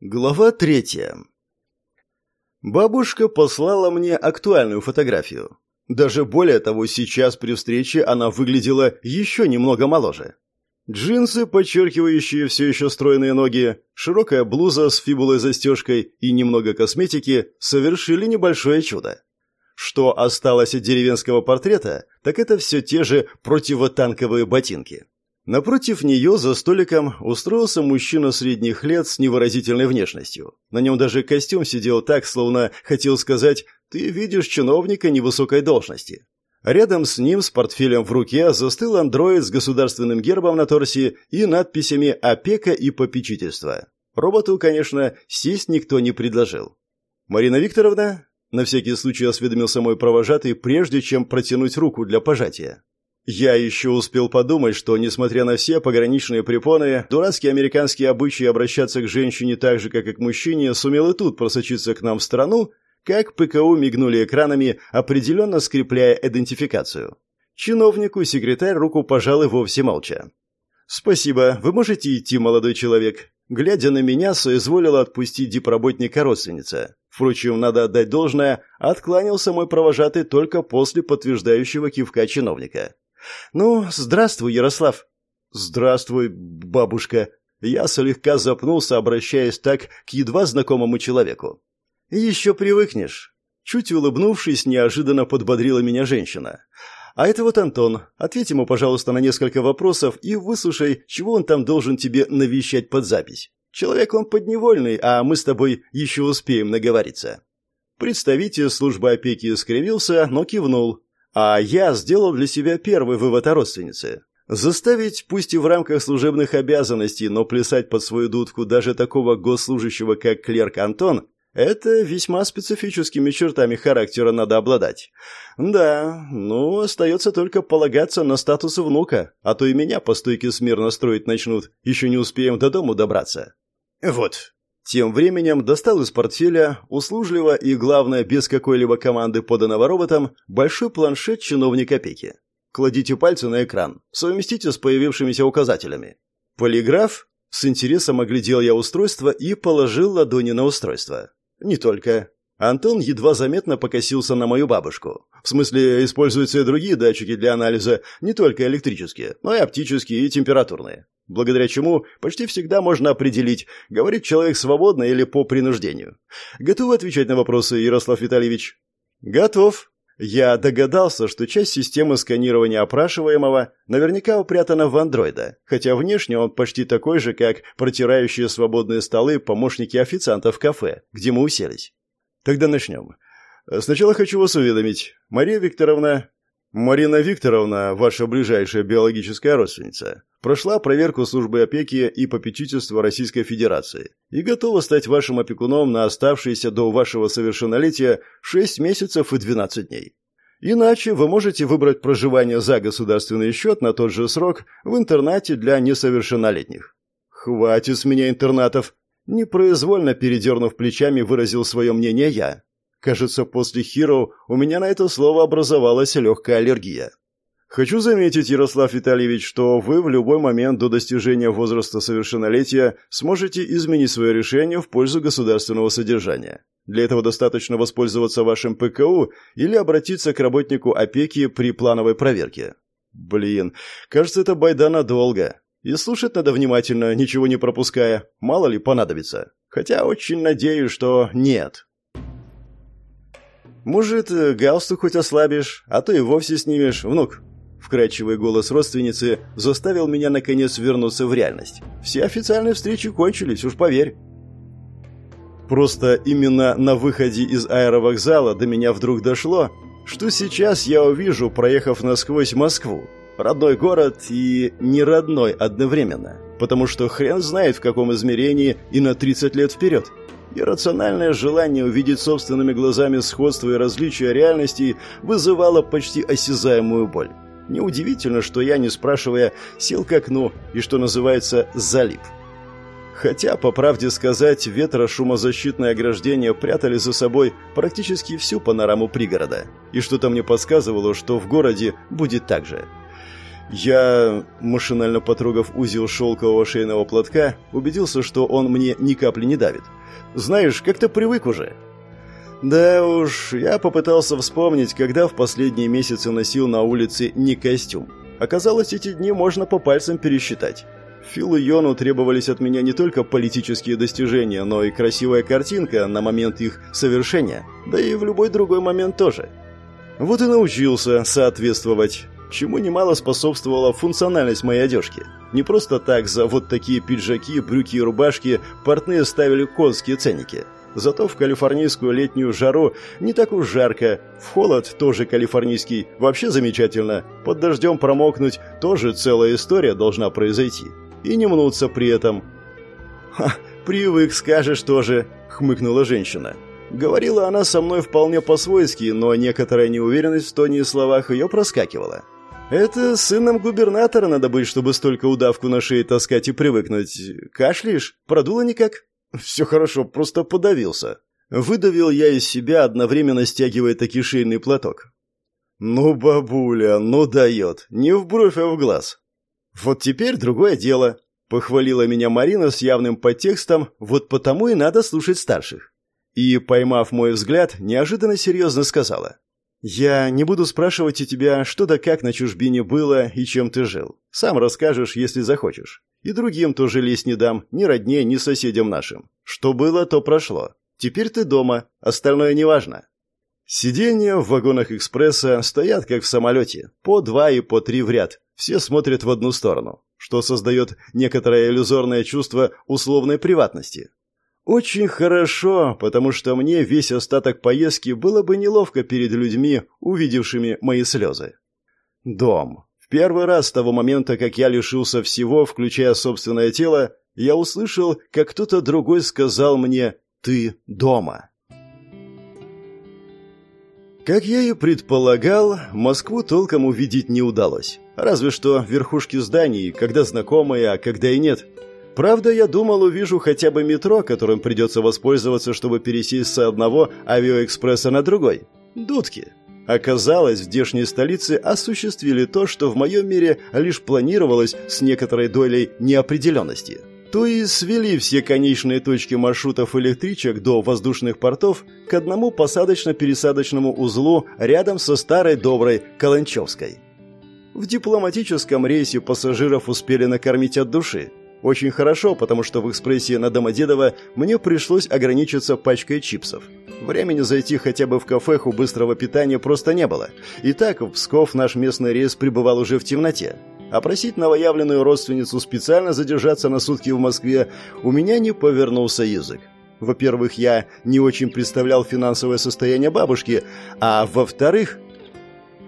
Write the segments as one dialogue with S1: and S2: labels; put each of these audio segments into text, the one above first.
S1: Глава третья. Бабушка послала мне актуальную фотографию. Даже более того, сейчас при встрече она выглядела еще немного моложе. Джинсы, подчеркивающие все еще стройные ноги, широкая блуза с фибулой-застежкой и немного косметики совершили небольшое чудо. Что осталось от деревенского портрета, так это все те же противотанковые ботинки. Напротив нее за столиком устроился мужчина средних лет с невыразительной внешностью. На нем даже костюм сидел так, словно хотел сказать «ты видишь чиновника невысокой должности». Рядом с ним с портфелем в руке застыл андроид с государственным гербом на торсе и надписями «Опека и попечительство». Роботу, конечно, сесть никто не предложил. «Марина Викторовна?» На всякий случай осведомился мой провожатый, прежде чем протянуть руку для пожатия. Я еще успел подумать, что, несмотря на все пограничные препоны, дурацкие американские обычаи обращаться к женщине так же, как и к мужчине, сумел и тут просочиться к нам в страну, как ПКУ мигнули экранами, определенно скрепляя идентификацию. Чиновнику секретарь руку пожал и вовсе молча. «Спасибо, вы можете идти, молодой человек». Глядя на меня, соизволила отпустить дипработника родственница. Впрочем, надо отдать должное, откланялся мой провожатый только после подтверждающего кивка чиновника. «Ну, здравствуй, Ярослав». «Здравствуй, бабушка». Я слегка запнулся, обращаясь так к едва знакомому человеку. «Еще привыкнешь». Чуть улыбнувшись, неожиданно подбодрила меня женщина. «А это вот Антон. Ответь ему, пожалуйста, на несколько вопросов и выслушай, чего он там должен тебе навещать под запись. Человек он подневольный, а мы с тобой еще успеем наговориться». Представитель службы опеки скривился, но кивнул, а я сделал для себя первый вывод о родственнице. Заставить, пусть и в рамках служебных обязанностей, но плясать под свою дудку даже такого госслужащего, как клерк Антон, это весьма специфическими чертами характера надо обладать. Да, ну, остается только полагаться на статус внука, а то и меня по стойке смирно строить начнут, еще не успеем до дому добраться. Вот, тем временем достал из портфеля, услужливо и, главное, без какой-либо команды поданного роботом, большой планшет чиновника опеки. Кладите пальцы на экран, совместите с появившимися указателями. Полиграф? С интересом оглядел я устройство и положил ладони на устройство. Не только. Антон едва заметно покосился на мою бабушку. В смысле, используются и другие датчики для анализа, не только электрические, но и оптические и температурные благодаря чему почти всегда можно определить, говорит человек свободно или по принуждению. Готовы отвечать на вопросы, Ярослав Витальевич? Готов. Я догадался, что часть системы сканирования опрашиваемого наверняка упрятана в андроида, хотя внешне он почти такой же, как протирающие свободные столы помощники официантов в кафе, где мы уселись. Тогда начнем. Сначала хочу вас уведомить. Мария Викторовна Марина Викторовна, ваша ближайшая биологическая родственница, прошла проверку службы опеки и попечительства Российской Федерации и готова стать вашим опекуном на оставшиеся до вашего совершеннолетия 6 месяцев и 12 дней. Иначе вы можете выбрать проживание за государственный счет на тот же срок в интернате для несовершеннолетних. «Хватит с меня интернатов!» Непроизвольно передернув плечами, выразил свое мнение я. Кажется, после Hero у меня на это слово образовалась легкая аллергия. Хочу заметить, Ярослав Витальевич, что вы в любой момент до достижения возраста совершеннолетия сможете изменить свое решение в пользу государственного содержания. Для этого достаточно воспользоваться вашим ПКУ или обратиться к работнику опеки при плановой проверке. Блин, кажется, это байда надолго. И слушать надо внимательно, ничего не пропуская. Мало ли понадобится. Хотя очень надеюсь, что нет. «Может, э, галстук хоть ослабишь, а то и вовсе снимешь, внук». Вкрадчивый голос родственницы заставил меня наконец вернуться в реальность. Все официальные встречи кончились, уж поверь. Просто именно на выходе из аэровокзала до меня вдруг дошло, что сейчас я увижу, проехав насквозь Москву. Родной город и не родной одновременно. Потому что хрен знает в каком измерении и на 30 лет вперед. Иррациональное желание увидеть собственными глазами сходство и различия реальностей вызывало почти осязаемую боль. Неудивительно, что я, не спрашивая, сел к окну и, что называется, залип. Хотя, по правде сказать, ветро-шумозащитное ограждение прятали за собой практически всю панораму пригорода. И что-то мне подсказывало, что в городе будет так же. Я, машинально потрогав узел шелкового шейного платка, убедился, что он мне ни капли не давит. Знаешь, как-то привык уже. Да уж, я попытался вспомнить, когда в последние месяцы носил на улице не костюм. Оказалось, эти дни можно по пальцам пересчитать. Филу Йону требовались от меня не только политические достижения, но и красивая картинка на момент их совершения, да и в любой другой момент тоже. Вот и научился соответствовать, чему немало способствовала функциональность моей одежки. Не просто так за вот такие пиджаки, брюки и рубашки портные ставили конские ценники – Зато в калифорнийскую летнюю жару не так уж жарко. В холод тоже калифорнийский. Вообще замечательно. Под дождем промокнуть тоже целая история должна произойти. И не мнуться при этом. «Ха, привык, скажешь тоже», — хмыкнула женщина. Говорила она со мной вполне по-свойски, но некоторая неуверенность в тоне и словах ее проскакивала. «Это сыном губернатора надо быть, чтобы столько удавку на шее таскать и привыкнуть. Кашляешь? Продуло никак?» «Все хорошо, просто подавился». Выдавил я из себя, одновременно стягивая таки шейный платок. «Ну, бабуля, ну дает. Не в бровь, а в глаз». «Вот теперь другое дело», — похвалила меня Марина с явным подтекстом, вот потому и надо слушать старших. И, поймав мой взгляд, неожиданно серьезно сказала. «Я не буду спрашивать у тебя, что да как на чужбине было и чем ты жил. Сам расскажешь, если захочешь. И другим тоже лезть не дам, ни родне, ни соседям нашим. Что было, то прошло. Теперь ты дома, остальное неважно. Сиденья в вагонах экспресса стоят, как в самолете, по два и по три в ряд. Все смотрят в одну сторону, что создает некоторое иллюзорное чувство условной приватности. Очень хорошо, потому что мне весь остаток поездки было бы неловко перед людьми, увидевшими мои слезы. Дом. Первый раз с того момента, как я лишился всего, включая собственное тело, я услышал, как кто-то другой сказал мне «ты дома». Как я и предполагал, Москву толком увидеть не удалось. Разве что верхушки зданий, когда знакомые, а когда и нет. Правда, я думал, увижу хотя бы метро, которым придется воспользоваться, чтобы пересесть с одного авиаэкспресса на другой. Дудки. Оказалось, в здешней столице осуществили то, что в моем мире лишь планировалось с некоторой долей неопределенности. То и свели все конечные точки маршрутов электричек до воздушных портов к одному посадочно-пересадочному узлу рядом со старой доброй Каланчевской. В дипломатическом рейсе пассажиров успели накормить от души. Очень хорошо, потому что в экспрессе на Домодедово мне пришлось ограничиться пачкой чипсов. Времени зайти хотя бы в кафеху быстрого питания просто не было. И так в Псков наш местный рейс пребывал уже в темноте. А просить новоявленную родственницу специально задержаться на сутки в Москве у меня не повернулся язык. Во-первых, я не очень представлял финансовое состояние бабушки, а во-вторых...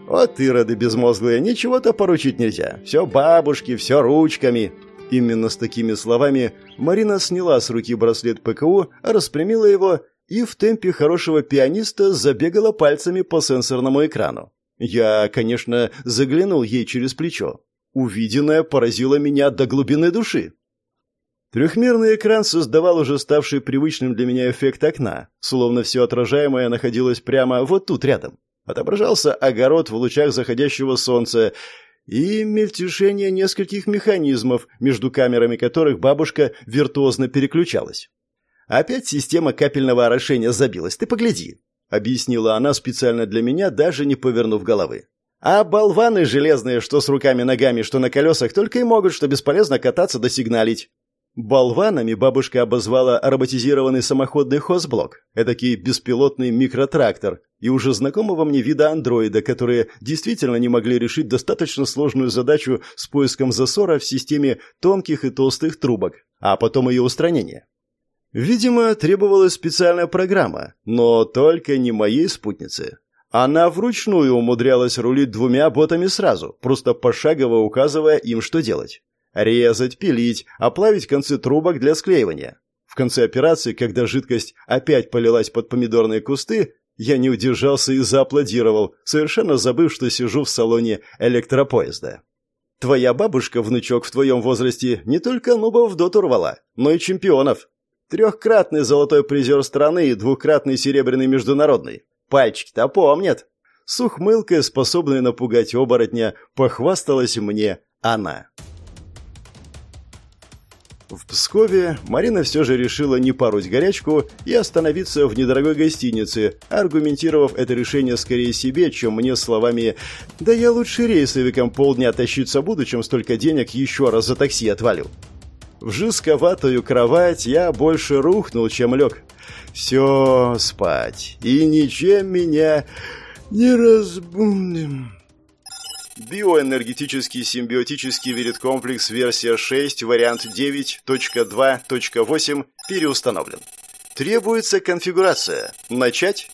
S1: Вот ироды безмозглые, ничего-то поручить нельзя. Все бабушки, все ручками. Именно с такими словами Марина сняла с руки браслет ПКУ, распрямила его и в темпе хорошего пианиста забегала пальцами по сенсорному экрану. Я, конечно, заглянул ей через плечо. Увиденное поразило меня до глубины души. Трехмерный экран создавал уже ставший привычным для меня эффект окна, словно все отражаемое находилось прямо вот тут рядом. Отображался огород в лучах заходящего солнца и мельтешение нескольких механизмов, между камерами которых бабушка виртуозно переключалась. Опять система капельного орошения забилась, ты погляди, объяснила она специально для меня, даже не повернув головы. А болваны железные, что с руками-ногами, что на колесах, только и могут, что бесполезно кататься да сигналить. Болванами бабушка обозвала роботизированный самоходный хозблок, этакий беспилотный микротрактор, и уже знакомого мне вида андроида, которые действительно не могли решить достаточно сложную задачу с поиском засора в системе тонких и толстых трубок, а потом ее устранения. Видимо, требовалась специальная программа, но только не моей спутнице. Она вручную умудрялась рулить двумя ботами сразу, просто пошагово указывая им, что делать. Резать, пилить, оплавить концы трубок для склеивания. В конце операции, когда жидкость опять полилась под помидорные кусты, я не удержался и зааплодировал, совершенно забыв, что сижу в салоне электропоезда. Твоя бабушка, внучок, в твоем возрасте не только нубов в доту рвала, но и чемпионов. Трехкратный золотой призер страны и двукратный серебряный международный. Пальчики-то помнят. С ухмылкой, способной напугать оборотня, похвасталась мне она. В Пскове Марина все же решила не паруть горячку и остановиться в недорогой гостинице, аргументировав это решение скорее себе, чем мне словами «Да я лучше рейсовиком полдня тащиться буду, чем столько денег еще раз за такси отвалю». В жестковатую кровать я больше рухнул, чем лег. Все, спать. И ничем меня не разбудим. Биоэнергетический симбиотический вирит-комплекс версия 6, вариант 9.2.8 переустановлен. Требуется конфигурация. Начать?